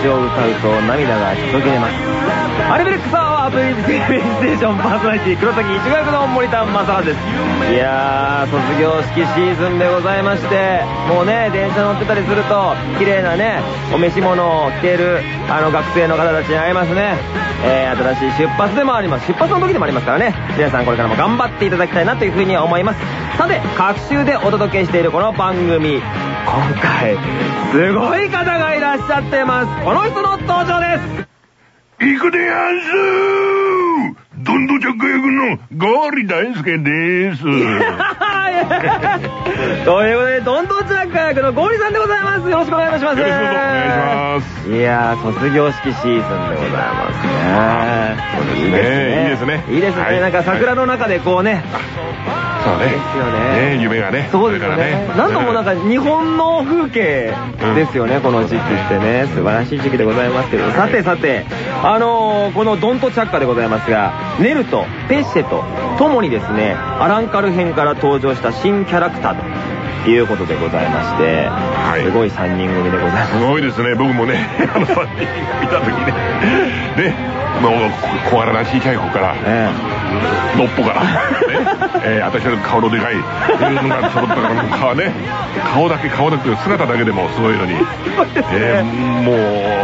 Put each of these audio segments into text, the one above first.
詞を歌うと涙がちょけれます。アルベレックスアワー V ステーションパーソナリティ黒崎一学の森田正和です。いやー卒業式シーズンでございましてもうね電車乗ってたりすると綺麗なねお召し物を着ているあの学生の方たちに会いますね。えー、新しい出発でもあります。出発の時でもありますからね。皆さんこれからも頑張っていただきたいなというふうに思います。さて各週でお届けしているこの番組今回すごい方がいらっしゃってます。この人の登場です。行くでやんす。どんどちゃっか役の。ゴーリ大輔です。ということで、どんどんちゃっか役のゴーリさんでございます。よろしくお願いいたします。よろしくお願いします。いやー、卒業式シーズンでございますね。そうですね。いいですね。いいですね。なんか桜の中でこうね。そうね。ですよね。ね夢がね。そうですよね。なんともなんか日本の風景ですよね、この時期ってね。素晴らしい時期でございますけど。さてさて、あのー、このドントチャッカでございますが、ネルとペッシェとともにですね、アランカル編から登場した新キャラクターということでございまして、はい、すごい3人組でございます。すごいですね。僕もね、あの3人見た時ね、ね、もう小柄な小さい子から、えー、のっぽから、ね。えー、私の顔のでかい、のが揃ったからね、顔だけ顔だけ姿だけでもすごいのに、えー、も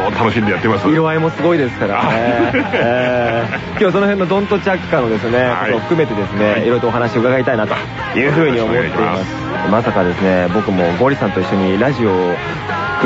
う楽しんでやってます。色合いもすごいですからね。えー、今日その辺のドントチャッカのですね、はい、ことを含めてですね、い。ろいろとお話を伺いたいなというふうに思っています。まさかですね、僕もゴリさんと一緒にラジオを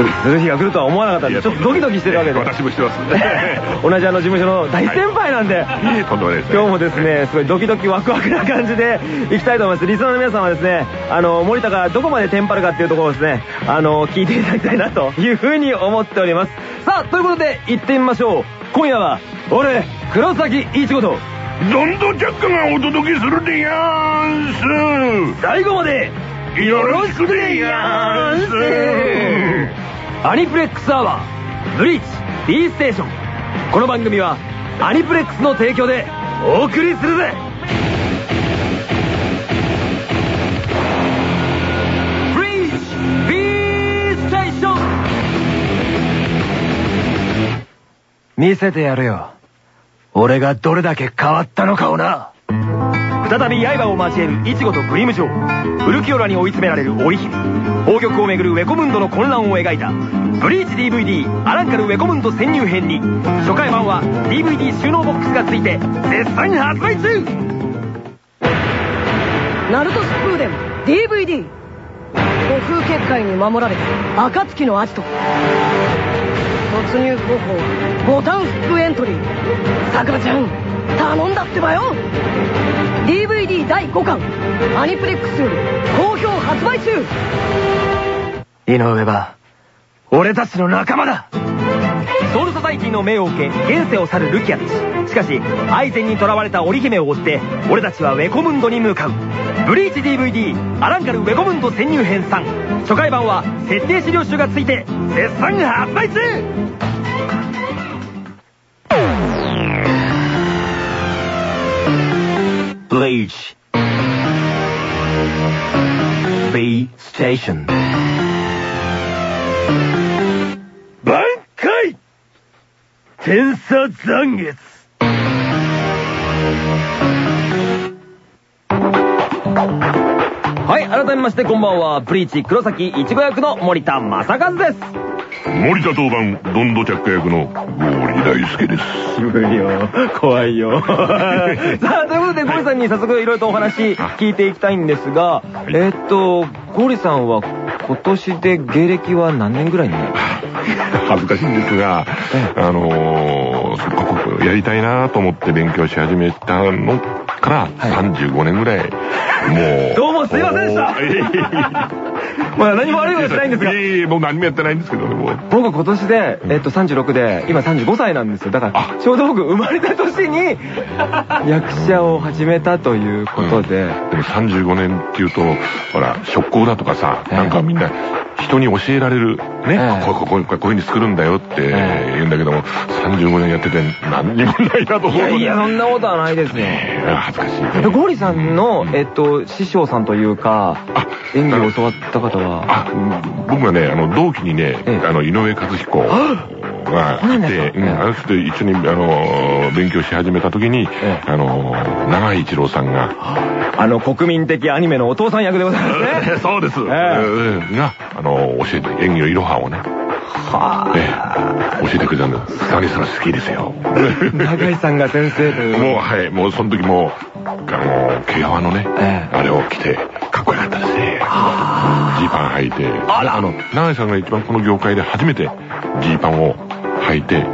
する日が来るとは思わなかったんで、ちょっとドキドキしてるわけで。私もしてます。同じあの事務所の大先輩なんで、とんでもないです今日もですね、すごいドキドキワクワクな感じで いきたいと思います。リスナーの皆さんはですね、あの、森田がどこまでテンパるかっていうところをですね、あの、聞いていただきたいなというふうに思っております。さあ、ということで行ってみましょう。今夜は、俺、黒崎一護と、どんどん着火がお届けするでやんす最後までよろしくでやんすアニプレックスアワーブリーチ B ステーション。この番組はアニプレックスの提供でお送りするぜ。ブリーチ B ステーション。見せてやるよ。俺がどれだけ変わったのかをな。再び刃を交えるイチゴとグリム城ウルキオラに追い詰められる織姫。宝玉をめぐるウェコムンドの混乱を描いた。ブリーチ DVD アランカルウェコムンド潜入編に。初回版は DVD 収納ボックスがついて絶賛発売中。ナルトスプーデン DVD 悟空結界に守られた暁のアジト。突入方法ボタンフックエントリー。さくらちゃん頼んだってばよ。DVD 第5巻アニプレックスより好評発売中。井上は俺たちの仲間だ。ソウルソサイティの命を受け現世を去るルキアたちしかしアイゼンに囚われた織姫を追って俺たちはウェコムンドに向かう。ブリーチ DVD アランカルウェコムンド潜入編3初回版は設定資料集がついて絶賛発売中 Bleach B Station 挽回天差残月 はい改めましてこんばんは。ブリーチ黒崎いちご役の森田正和です。森田当番どんど着火役のゴーリ大輔です。渋いよ。怖いよ。さあということでゴーリさんに早速いろいろとお話聞いていきたいんですが、はい、えー、っとゴーリさんは今年で芸歴は何年ぐらいになる？恥ずかしいんですが、あのー、ここやりたいなと思って勉強し始めたのから35年ぐらい、はいもう。どうもすいませんでしたまあ何も悪いことしないんですが。いえいえ、もう何もやってないんですけどね、もう。僕今年で、えっと36で、今35歳なんですよ。だから、ちょうど僕生まれた年に、役者を始めたということで。うん、でも35年っていうと、ほら、職工だとかさ、なんかみんな、人に教えられる、ね、こうこうこうこういう風に作るんだよって言うんだけども、35年やってて何にもないなと思う。いやいや、そんなことはないですよ。恥ずかしい、ね。ゴーリさんの、えっと、師匠さんというか、演技を教わった二方は？あ、僕がね、あの、同期にね、あの、井上和彦がいて、うん、あの人と一緒に、あの、勉強し始めた時に、あの、長井一郎さんが、あの、国民的アニメのお父さん役でございますね。そうです。が、あの、教えて、演技のいろはをね、はあ、教えてくれたんです。高木さん好きですよ。長井さんが先生という。もう、はい、もうその時も、あの、毛皮のね、あれを着て、かっこよかったですね。ジーパン履いて。あの、長井さんが一番この業界で初めてジーパンを履いて、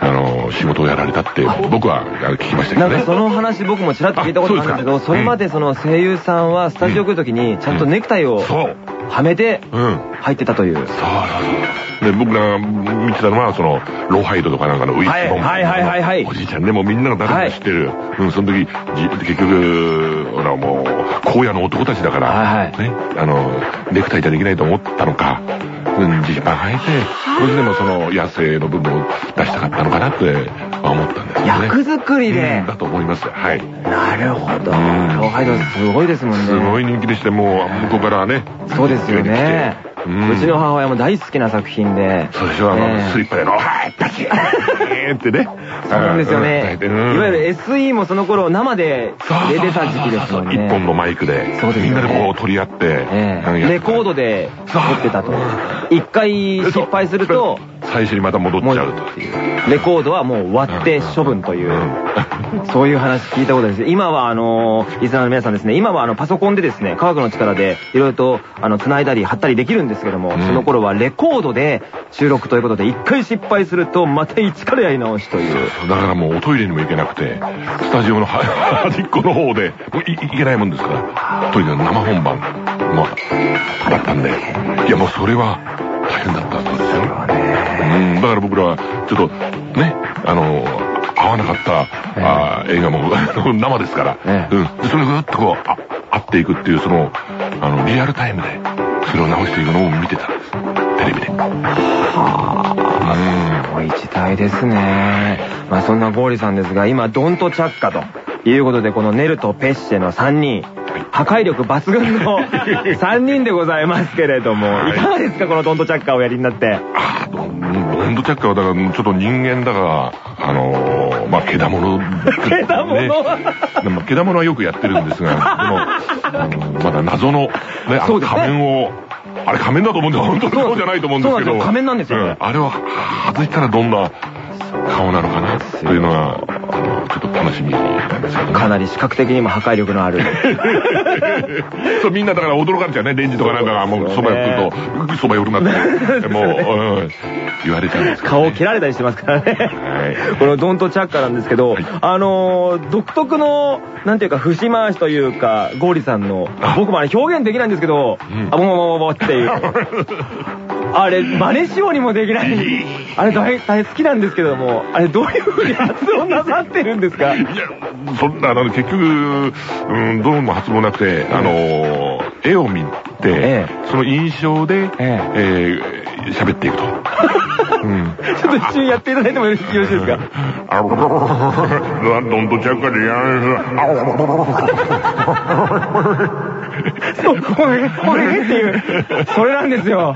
あの、仕事をやられたって、僕は聞きましたけどね。なんかその話僕もちらっと聞いたことあるんですけど、それまでその声優さんはスタジオ来るときにちゃんとネクタイをはめて入ってたという。そうそうそう。で、僕が見てたのは、その、ローハイドとかなんかのウィッチボン。はいはいはいはい。おじいちゃんでもみんなが誰も知ってる。うん、その時、結局、ほらもう、荒野の男たちだから、ね、あの、ネクタイじゃできないと思ったのか、うん、ジーパン履いて、それでもその野生の部分を出したかったのかなって思ったんですね。役作りで、だと思います。はい。なるほど。ローハイドすごいですもんね。すごい人気でして、もう向こうからね。そうですよね。うちの母親も大好きな作品で。そうでしょ、あの、スリッパでの、はい、パチッってね。そうなんですよね。いわゆる SE もその頃生で出てた時期ですもんね。一本のマイクで、みんなでこう取り合って、レコードで撮ってたと。一回失敗すると、最初にまた戻っちゃうと。いう。レコードはもう割って処分という、そういう話聞いたことです。今はあの、リスナーの皆さんですね、今はあのパソコンでですね、科学の力でいろいろとあの繋いだり貼ったりできるんですけども、その頃はレコードで収録ということで、一回失敗するとまた一からやり直しという。だからもうおトイレにも行けなくて、スタジオの 端っこの方で、行けないもんですから、とにかく生本番、まあ、だったんで、いやもうそれは大変だったんですよ。うん、だから僕らは、ちょっと、ね、あの、合わなかった、あ映画も 生ですから、うん。それがぐっとこう、あ、合っていくっていう、その、あの、リアルタイムで、それを直していくのを見てたんです。テレビで。はあ、すごい時代ですね。まあそんなゴーリさんですが、今、ドントチャッカということで、このネルとペッシェの3人、破壊力抜群の 3人でございますけれども、い。かがですか、このドントチャッカーをやりになって？あドントチャッカーはだから、ちょっと人間だから、あのー、まあ、けだもの、けだもの？けだものはよくやってるんですが、でも、まだ謎の、ね、あの仮面を、あれ仮面だと思うんで本当にそうじゃないと思うんですけど。仮面なんですよ、あれは外したらどんな顔なのかなというのが、ちょっと楽しみ。なんですけど、かなり視覚的にも破壊力のある。そう、みんなだから驚かれちゃうね。レンジとかなんかがもうそばよくると、そばよくなって、もう、うん、言われちゃうんです顔を切られたりしてますからね。はい、このドントチャッカなんですけど、あの、独特の、なんていうか、節回しというか、ゴーリさんの、僕もあれ表現できないんですけど、あ、ボボボボボっていう。あれ、真似しようにもできない。あれ大、大好きなんですけども、あれどういう風に発音なさってるんですか？いや、そんな、あの、結局、うん、どうも発音なくて、あの、絵を見て、その印象で、えー、喋っていくと。うん、ちょっと一瞬やっていただいてもよろしいですか？あ どんどんちゃっかでやそう、これ、これっていう、それなんですよ。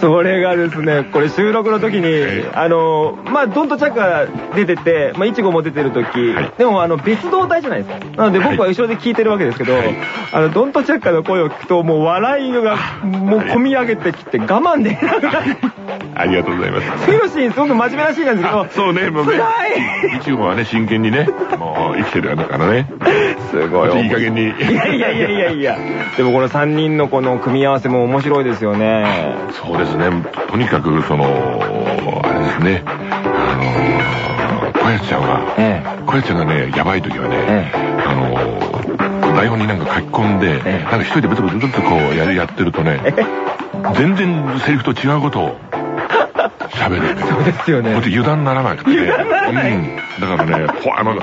それがですね、これ収録の時に、あの、まあ、ドンとチャッカ出てて、まあ、イチゴも出てる時、でもあの、別動体じゃないですか。なので僕は後ろで聞いてるわけですけど、あの、ドンとチャッカの声を聞くと、もう笑いが、もう込み上げてきて我慢できなくなる。ありがとうございます。次のシーンすごく真面目なシーンなんですけど、そうね、もうね。辛いイチゴはね、真剣にね、もう生きてるからね。すごい。いい加減に。いやいやいやいやいや。でもこの3人のこの組み合わせも面白いですよね。そうですね。とにかく、その、あれですね。あの、小安ちゃんは、ええ、小安ちゃんがね、やばい時はね、ええ、あの、台本になんか書き込んで、ええ、なんか一人でブツブツブツこうややってるとね、全然セリフと違うことを喋ですよね。こっち油断ならなくて。油断ならない。うん。だからね、ほ、あの、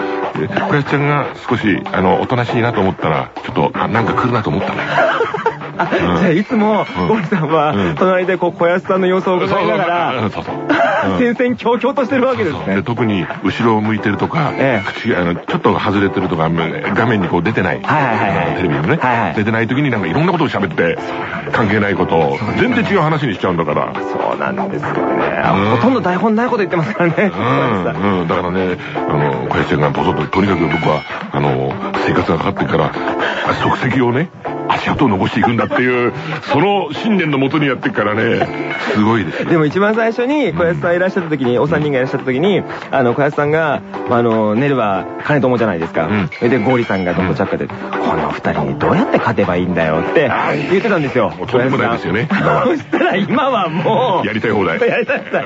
小安ちゃんが少し、あの、おとなしいなと思ったら、ちょっと、あ、なんか来るなと思ったね。あ、じゃあいつも、ゴリさんは、隣でこう、小安さんの様子を伺いながら、そうそう。戦々恐々としてるわけですね。特に後ろを向いてるとか、口あのちょっと外れてるとか、画面にこう出てない。テレビのね。出てない時になんかいろんなことを喋って、関係ないことを、全然違う話にしちゃうんだから。そうなんですよね。ほとんど台本ないこと言ってますからね。うん。だからね、あの、小林ちゃんがボソッと、とにかく僕は、あの、生活がかかってから、足跡をね、足跡を残していくんだっていう、その信念のもとにやってからね、すごいです。でも一番最初に小安さんいらっしゃった時に、お三人がいらっしゃった時に、あの、小安さんが、あの、ネルは金友じゃないですか。うん、で、ゴーリさんがドントチャッカで、この二人にどうやって勝てばいいんだよって言ってたんですよ。とんでもないですよね。そしたら今はもう、やりたい放題。やりたい放題。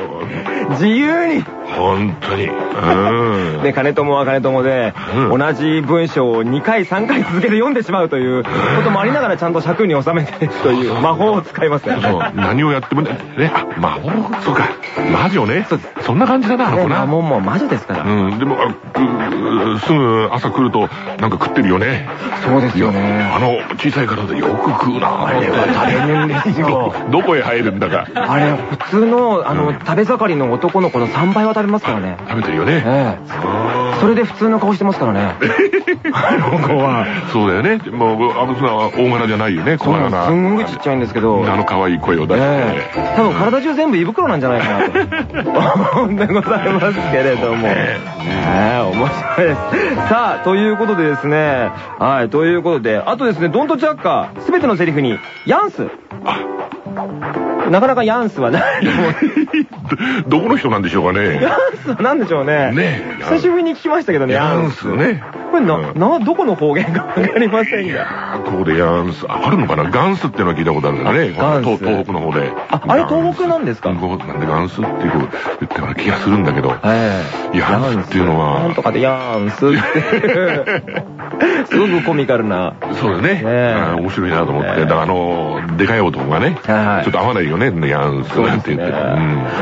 自由に。本当に。うん。で、金友は金友で、同じ文章を2回3回続けて読んでしまうということもありながらちゃんと尺に収めてという魔法を使いますよね。何をやってもね、あ、魔法そうか。魔女ね。そんな感じだな、あの子な。もうもう魔女ですから。うん。でも、すぐ朝来るとなんか食ってるよね。そうですよね。あの小さい体でよく食うな。あれは大変ですよ。どこへ入るんだか。あれ、普通の、あの、食べ盛りの男の子の3倍は食べますからね。食べてるよね。ええ。それで普通の顔してますからね。あの子は。そうだよね。もう、あの人は大柄じゃないよね、小柄な。すんごいちっちゃいんですけど。あの可愛い声を出して。多分体中全部胃袋なんじゃないかなと。思うんでございますけれども。ええ、面白いです。さあ、ということでですね。はい、ということで、あとですね、ドントチャッカー、すべてのセリフに、ヤンス。あなかなかヤンスはないと思う。どこの人なんでしょうかね。ヤンスは何でしょうね。ね久しぶりに聞きましたけどね、ヤンスね。これな、な、どこの方言かわかりませんが。いやここでヤンス、あるのかな？ガンスっていうのは聞いたことあるんだね。東北の方で。あ、あれ東北なんですか？なんでガンスっていう言ったような気がするんだけど。ええ。ヤンスっていうのは。なんとかでヤンスって。すごくコミカルな。そうだね。面白いなと思って。だからあの、でかい男がね、ちょっと合わないよね、ヤンスなんて言って。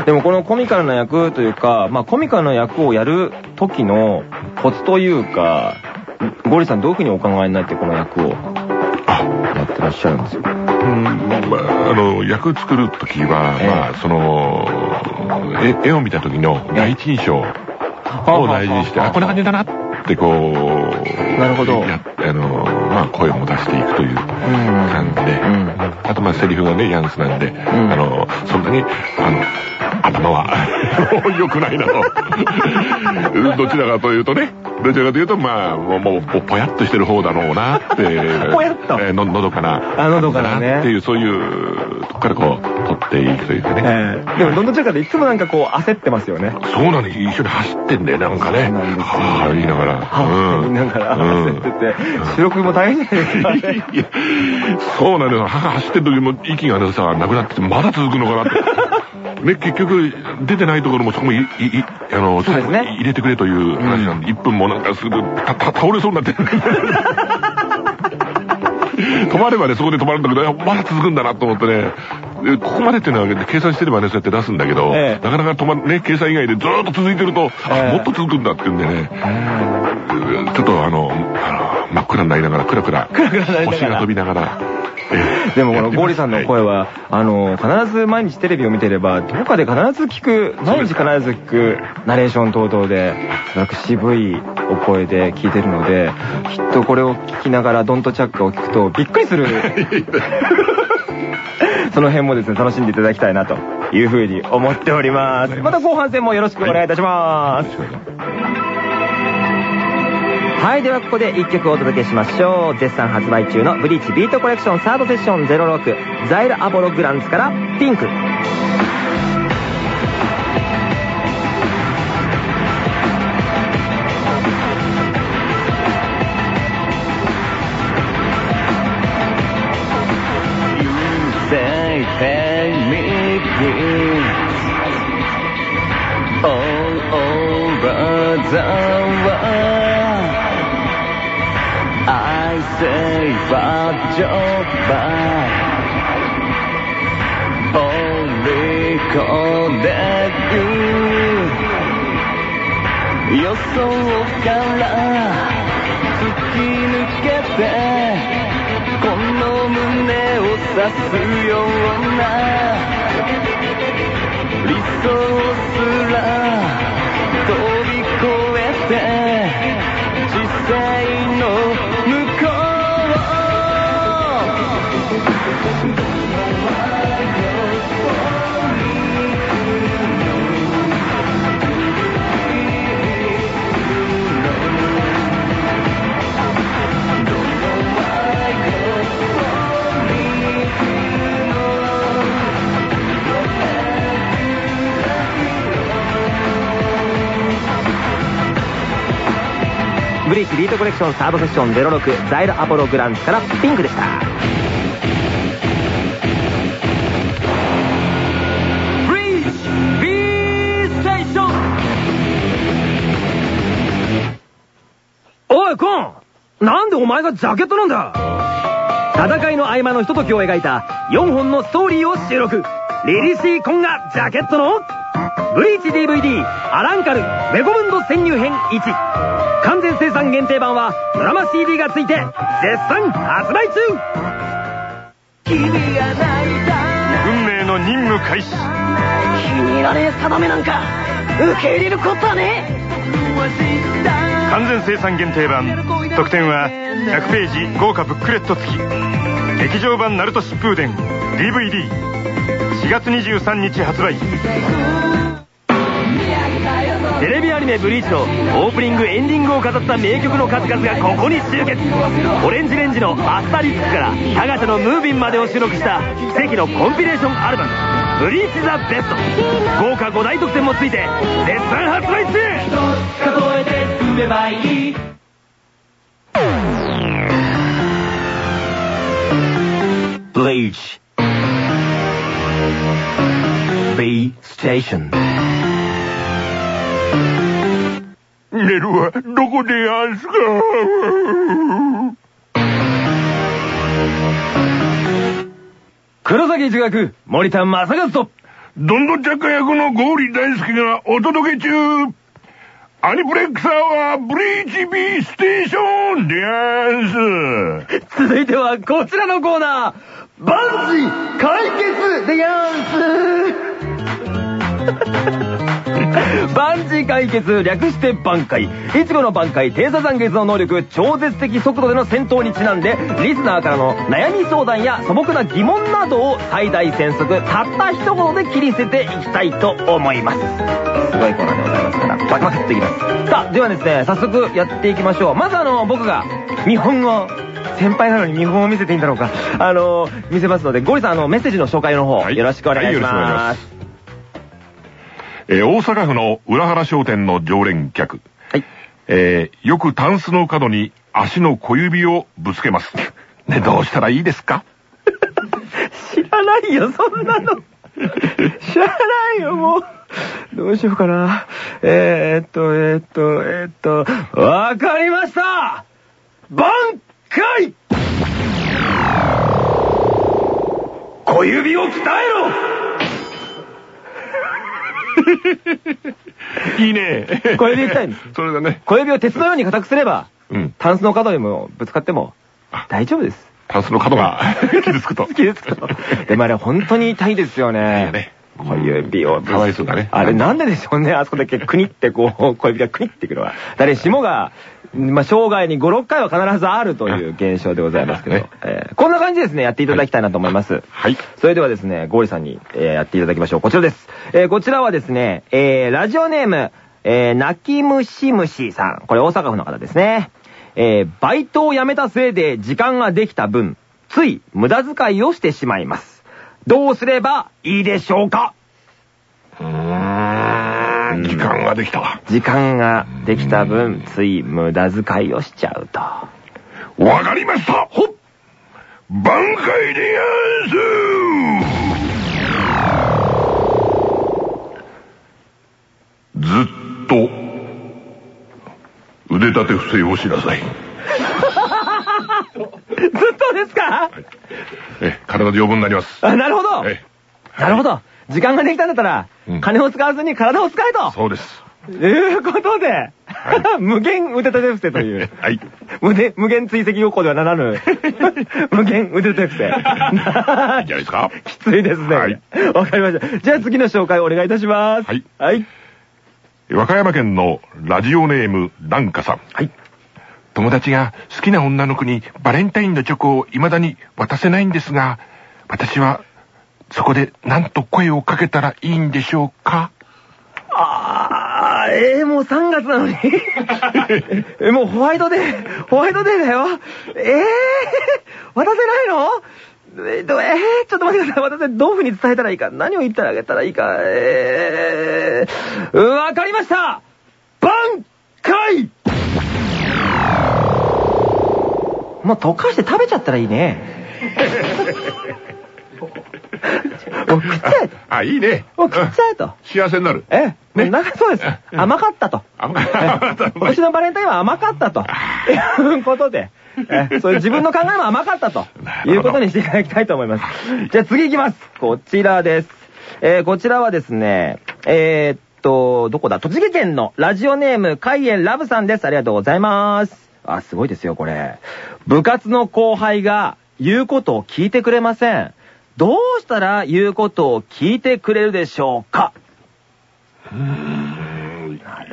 でもこのコミカルな役というか、まあコミカルな役をやる時のコツというか、ゴリさんどういうふうにお考えになってこの役をやってらっしゃるんですよ。うん、まあ、あの、役作る時は、まあ、その、絵を見た時の第一印象を大事にして、あ、こんな感じだなってこう、なるほど。やあの、まあ、声も出していくという感じで、あとまあ、セリフがね、ヤンスなんで、あの、そんなに、あの、頭は 良くないなと。どちらかというとね、どちらかというと、まあ、もう、ぽやっとしてる方だろうなって。ぽやっとえー、の、のどかな。あ、のどかなね。っていう、そういうとこからこう、取っていくというかね。えー、でも、どんどんちゃかでいつもなんかこう、焦ってますよね。そうなんです。一緒に走ってんだよ、なんかね。はぁ、言いながら。はぁ、言いながら、焦ってて、収録も大変じゃないですか。そうなん。ですよ。走ってる時も息がね、さ、なくなってて、まだ続くのかなって。ね、結局、出てないところもそこもい、い、あの、そうですね。入れてくれという話なん。で、1分もなん。かすぐ、た、た、倒れそうになってる。止まればね、そこで止まるん。だけど、まだ続くん。だなと思ってね、ここまでっていうのは計算してればね、そうやって出すんだけど、ええ、なかなか止まね、計算以外でずっと続いてると、え、もっと続くんだっていうんでね、ちょっとあの、あの真っ暗になりながら、クラクラ、星が飛びながら、でもこのゴーリさんの声は、あの、必ず毎日テレビを見てれば、どこかで必ず聞く、毎日必ず聞くナレーション等々で、なんか渋いお声で聞いてるので、きっとこれを聞きながらドントチャックを聞くとびっくりする。その辺もですね、楽しんでいただきたいなというふうに思っております。また後半戦もよろしくお願いいたします。はい、ではここで1曲お届けしましょう。絶賛発売中のブリーチビートコレクションサードセッション06ザイルアボログランツからピンク。All over the world I say but just by only connect you 予想から突き抜けてこの胸を刺すような理想すら飛び越えて実際の向こうションサードセッション06ザイルアポログランツからピンクでした。ブリーチ B ステーションおいコン。なんでお前がジャケットなんだ。戦いの合間のひとときを描いた4本のストーリーを収録。リリシーコンがジャケットの？ブリーチ DVD アランカルメゴムンド潜入編1完全生産限定版はドラマ CD がついて絶賛発売中。運命の任務開始。気に入らねえ定めなんか受け入れることはね。完全生産限定版。特典は100ページ豪華ブックレット付き。劇場版ナルト疾風伝 DVD4 月23日発売メ「ブリーチ」のオープニングエンディングを飾った名曲の数々がここに集結。オレンジレンジの「アスタリスク」から「タガタのムービン」までを収録した奇跡のコンピレーションアルバム「ブリーチ・ザ・ベスト」豪華5大特典もついて絶賛発売中。数えて進めばいい。Bleach. B Station メルはどこでやんすか。黒崎一学森田正和と。どんどん着火役のゴーリ大輔がお届け中。アニプレックスアワーブリーチ B ステーションでやんす。続いてはこちらのコーナー。バンジー解決でやんす バンジー解決略して挽回。いちごの挽回低座残月の能力超絶的速度での戦闘にちなんでリスナーからの悩み相談や素朴な疑問などを最大戦速たった一言で切り捨てていきたいと思います。すごいコーナーでございますからバクバクっといきます。さあではですね早速やっていきましょう。まずあの僕が見本を先輩なのに見本を見せていいんだろうか。あの見せますので、ゴリさん、あの、メッセージの紹介の方、はい。よろしくお願いします。はいえー大阪府の浦原商店の常連客。はい。えーよくタンスの角に足の小指をぶつけます。ね、どうしたらいいですか？知らないよ、そんなの。知らないよ、もう。どうしようかな。えー、っと、えー、っと、えー、っと、わかりました挽回小指を鍛えろ いいね。小指痛いんですそれだね。小指を鉄のように硬くすれば、うん。タンスの角にもぶつかっても大丈夫です。タンスの角が 傷つくと。好きですけど。でもあれ本当に痛いですよね小指を。かわいそうだねあれなんででしょうね、あそこだけクニってこう、小指がクニっていくのは。誰しもが、まあ、生涯に5、6回は必ずあるという現象でございますけど、ねえーこんな感じですね、やっていただきたいなと思います。はい。それではですね、ゴーリさんに、えーやっていただきましょう。こちらです。えーこちらはですね、えーラジオネーム、えー、泣き虫虫さん。これ大阪府の方ですね。えーバイトを辞めたせいで時間ができた分、つい無駄遣いをしてしまいます。どうすればいいでしょうか？うーん、時間ができた。時間ができた分、つい無駄遣いをしちゃうと。わかりましたほっ挽回でやんすずっと腕立て伏せをしなさい。ずっとですか？え、体で余分になります。あ、なるほど。え、なるほど。時間ができたんだったら、うん金を使わずに体を使えと。そうです。いうことで、無限腕立て伏せという。はい。無限、追跡ごっこではならぬ。無限腕立て伏せ。いいんじゃないですか？きついですね。わ、はいかりました。じゃあ次の紹介お願いいたします。はい。はい。和歌山県のラジオネーム、ランカさん。はい。友達が好きな女の子にバレンタインのチョコを未だに渡せないんですが、私はそこで何と声をかけたらいいんでしょうか？あー、えー、もう3月なのに。えもうホワイトデー、ホワイトデーだよ。えー、渡せないの？えー、ちょっと待ってください。私、どういう風に伝えたらいいか。何を言ったらあげたらいいか。えー、わかりました挽回もう溶かして食べちゃったらいいね。もう食っちゃえと。あ、いいね。もう食っちゃえと。幸せになる。ええ、ね、なんかそうです。甘かったと。甘かった。今年のバレンタインは甘かったと。いうことで。えそういう自分の考えも甘かったと。いうことにしていただきたいと思います。じゃあ次行きます。こちらです。えー、こちらはですね、えー、っと、どこだ栃木県のラジオネーム、海縁ラブさんです。ありがとうございます。あ、すごいですよ、これ。部活の後輩が言うことを聞いてくれません。どうしたら言うことを聞いてくれるでしょうか？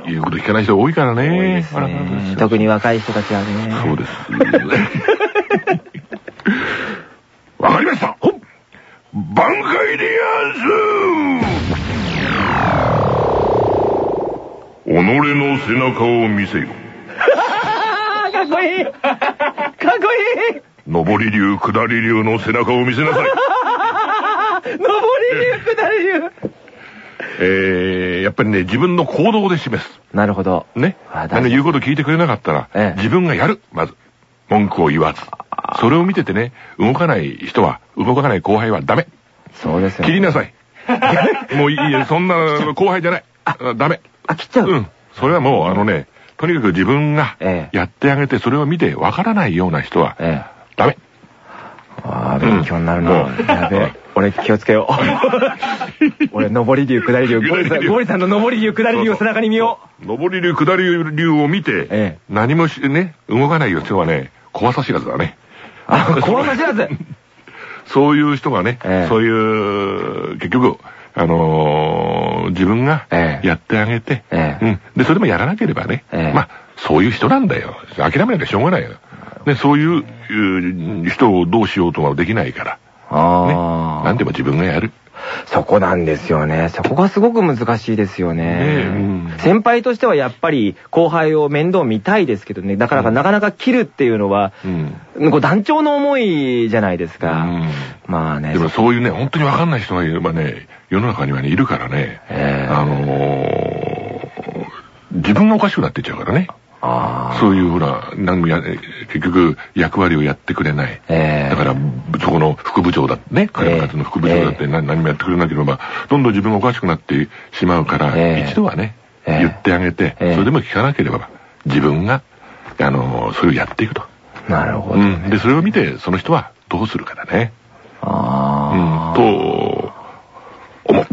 言うこと聞かない人多いからね。多いですね特に若い人たちはね。そうです。わかりました挽回でやんす己の背中を見せよ。かっこいいかっこいい上り流、下り流の背中を見せなさい。上り流、下り流。えー、やっぱりね、自分の行動で示す。なるほど。ね。あの言うこと聞いてくれなかったら、ええ自分がやる、まず。文句を言わず。それを見ててね、動かない人は、動かない後輩はダメ。そうですよ。切りなさい。もういいよ、そんな後輩じゃない。あダメ。あ、切っちゃう？うん。それはもう、あのね、とにかく自分がええやってあげて、それを見てわからないような人は、ええ。ダメ。ああ、勉強になるな。うんやべえ。俺気をつけよう。俺、上り流、下り流。ゴリさん、の上り流、下り流を背中に見よう。上り流、下り流を見て、ええ何もし、ね、動かないよ人はね、怖さ知らずだね。あ、怖さ知らず。そういう人がね、ええそういう、結局、あのー自分がええやってあげて。で、それでもやらなければね、ええまあ、そういう人なんだよ。諦めなきゃしょうがないよ。ね、そういう人をどうしようとはできないから。ね。ああ。何でも自分がやる。そこなんですよね。そこがすごく難しいですよね。ねえうん先輩としてはやっぱり後輩を面倒見たいですけどね。だからなかなか切るっていうのは、うん。こう団長の思いじゃないですか。うんまあね。でもそういうね、本当にわかんない人がいればね、世の中にはね、いるからね、ええあのー自分がおかしくなってっちゃうからね。そういうほら、何もや、結局役割をやってくれない。ええだから、そこの副部長だってね、彼の方の副部長だって何何もやってくれなければ、どんどん自分がおかしくなってしまうから、ええ一度はね、ええ言ってあげて、ええそれでも聞かなければ、自分が、あのーそれをやっていくと。なるほど、ねうん。で、それを見て、その人はどうするかだね。うん。ああ。と、思う。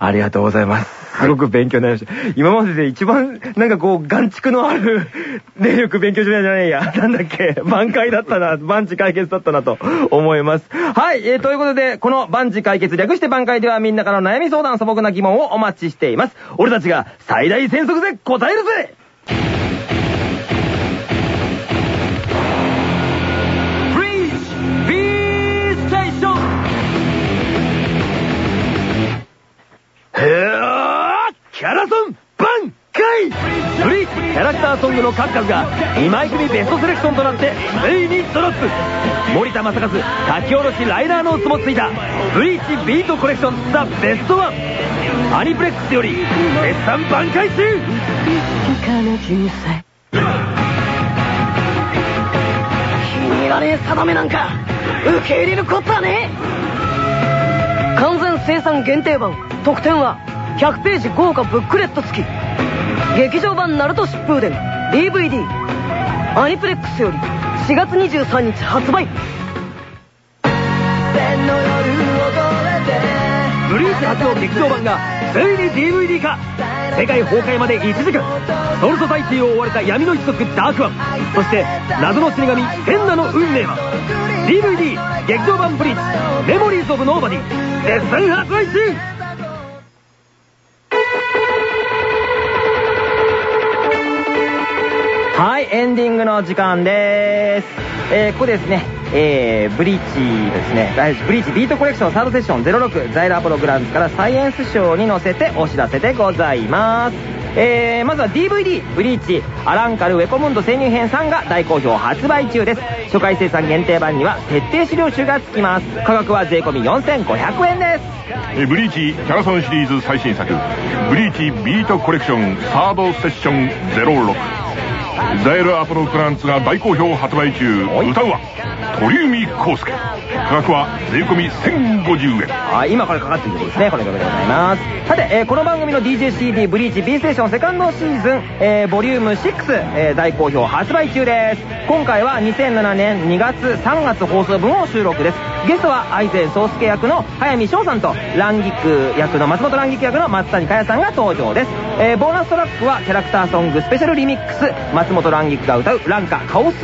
ありがとうございます。すごく勉強になりました。今までで一番、なんかこう、眼蓄のある、霊力勉強所じゃないや。なんだっけ、挽回だったな、万事解決だったなと思います。はい、えー、ということで、この万事解決略して挽回ではみんなからの悩み相談、素朴な疑問をお待ちしています。俺たちが最大戦速で答えるぜへーキャラソン挽回フリーキャラクターソングの数々が2枚組ベストセレクションとなってついにドロップ森田正和書き下ろしライナーノーツもついたブリーチビートコレクションザ・ベストワンアニプレックスより絶賛挽回中君がね定めなんか受け入れることはね完全生産限定版。特典は100ページ豪華ブックレット付き。劇場版 NARUTO 疾風伝 DVD アニプレックスより4月23日発売。ブリーチ初の劇場版がついに DVD 化。世界崩壊まで1時間。ソウル・ソサエティを追われた闇の一族ダーク・ワン。そして謎の死神センナの運命は。DVD 劇場版ブリーチメモリーズ・オブ・ノーバディ。絶賛発売中はいエンディングの時間です。えー、ここですね、えー、ブリーチですね、ブリーチビートコレクションサードセッション06ザイルアポログランズからサイエンスショーに載せてお知らせでございます。えー、まずは DVD ブリーチアランカルウェコムンド潜入編3が大好評発売中です。初回生産限定版には徹底資料集が付きます。価格は税込4500円です。えブリーチキャラソンシリーズ最新作ブリーチビートコレクションサードセッション06ザイルアポロクランツが大好評発売中。歌うは鳥海浩介。価格は税込1050円はい、今これかかってる曲ですね。これでございます。さて、えーこの番組の DJCD ブリーチ B ステーションセカンドシーズン、えーボリューム6、えー大好評発売中です。今回は2007年2月3月放送分を収録です。ゲストは愛禅宗介役の早見翔さんと、乱菊役の松本乱菊役の松谷香也さんが登場です。えーボーナストラックはキャラクターソングスペシャルリミックス、松本乱菊が歌うランカカオス、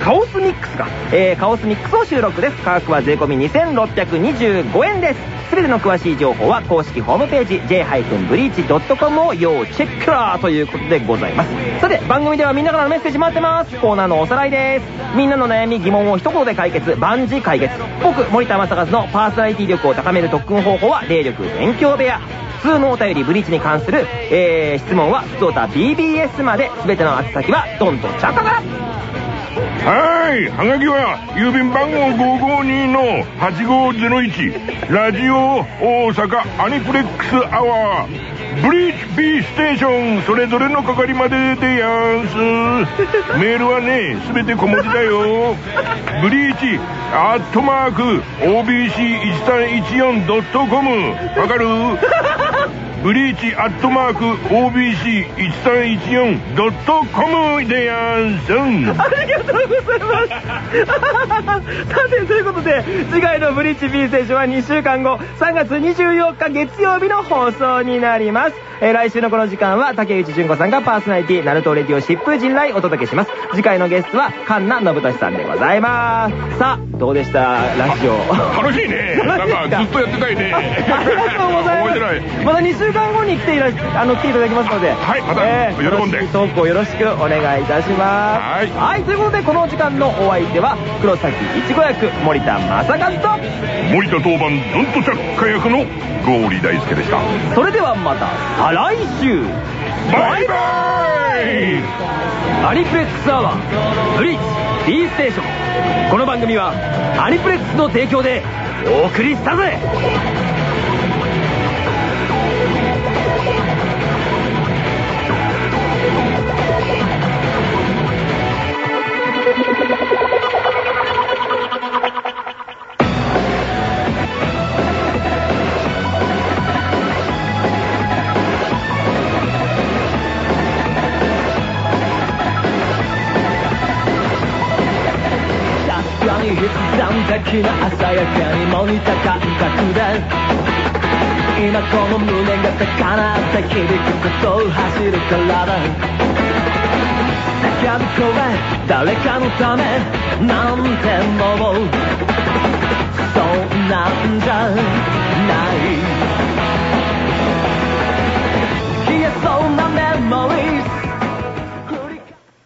カオスミックスか、えーカオスミックスを収録です。価格は税込2625円です。すべての詳しい情報は公式ホームページ j-breach.com を要チェックラーということでございます。さて、番組ではみんなからのメッセージ待ってます。コーナーのおさらいです。みんなの悩み、疑問を一言で解決、万事解決。僕、森田正和のパーソナリティ力を高める特訓方法は、霊力勉強部屋。普通のお便りブリーチに関する、えー、質問は、普通おた BBS まで、すべての宛先は、どんどんちゃんかからはいはがきは郵便番号552の8501ラジオ大阪アニプレックスアワーブリーチ B ステーションそれぞれの係まででやんす。メールはねすべて小文字だよ。ブリーチアットマーク OBC1314.com わかる？ブリーチアットマーク OBC1314.com でやんすんありがとうございます。さて、ということで、次回のブリッジ B ステーションは2週間後、3月24日月曜日の放送になります。えー来週のこの時間は、竹内純子さんがパーソナリティ、ナルトレディオ疾風陣来お届けします。次回のゲストは、神奈信俊さんでございます。さあ、どうでした？ラジオ。楽しいねなんかずっとやってたいね ありがとうございます。また2週間後に来ていらあの来ていただきますので、はいまた喜んで。楽しいトークをよろしくお願いいたします。はい。ということでこの時間のお相手は黒崎一護役森田正和と。森田当番ドント着火役のゴーリー大輔でした。それではまた再来週。バイバイ。アニプレックスアワーブリーチ B ステーション。この番組はアニプレックスの提供でお送りしたぜに必然的な鮮やかにも似た感覚で今この胸が高鳴って響くことを走るからだ叫び声誰かのためなんてもうそんなんじゃない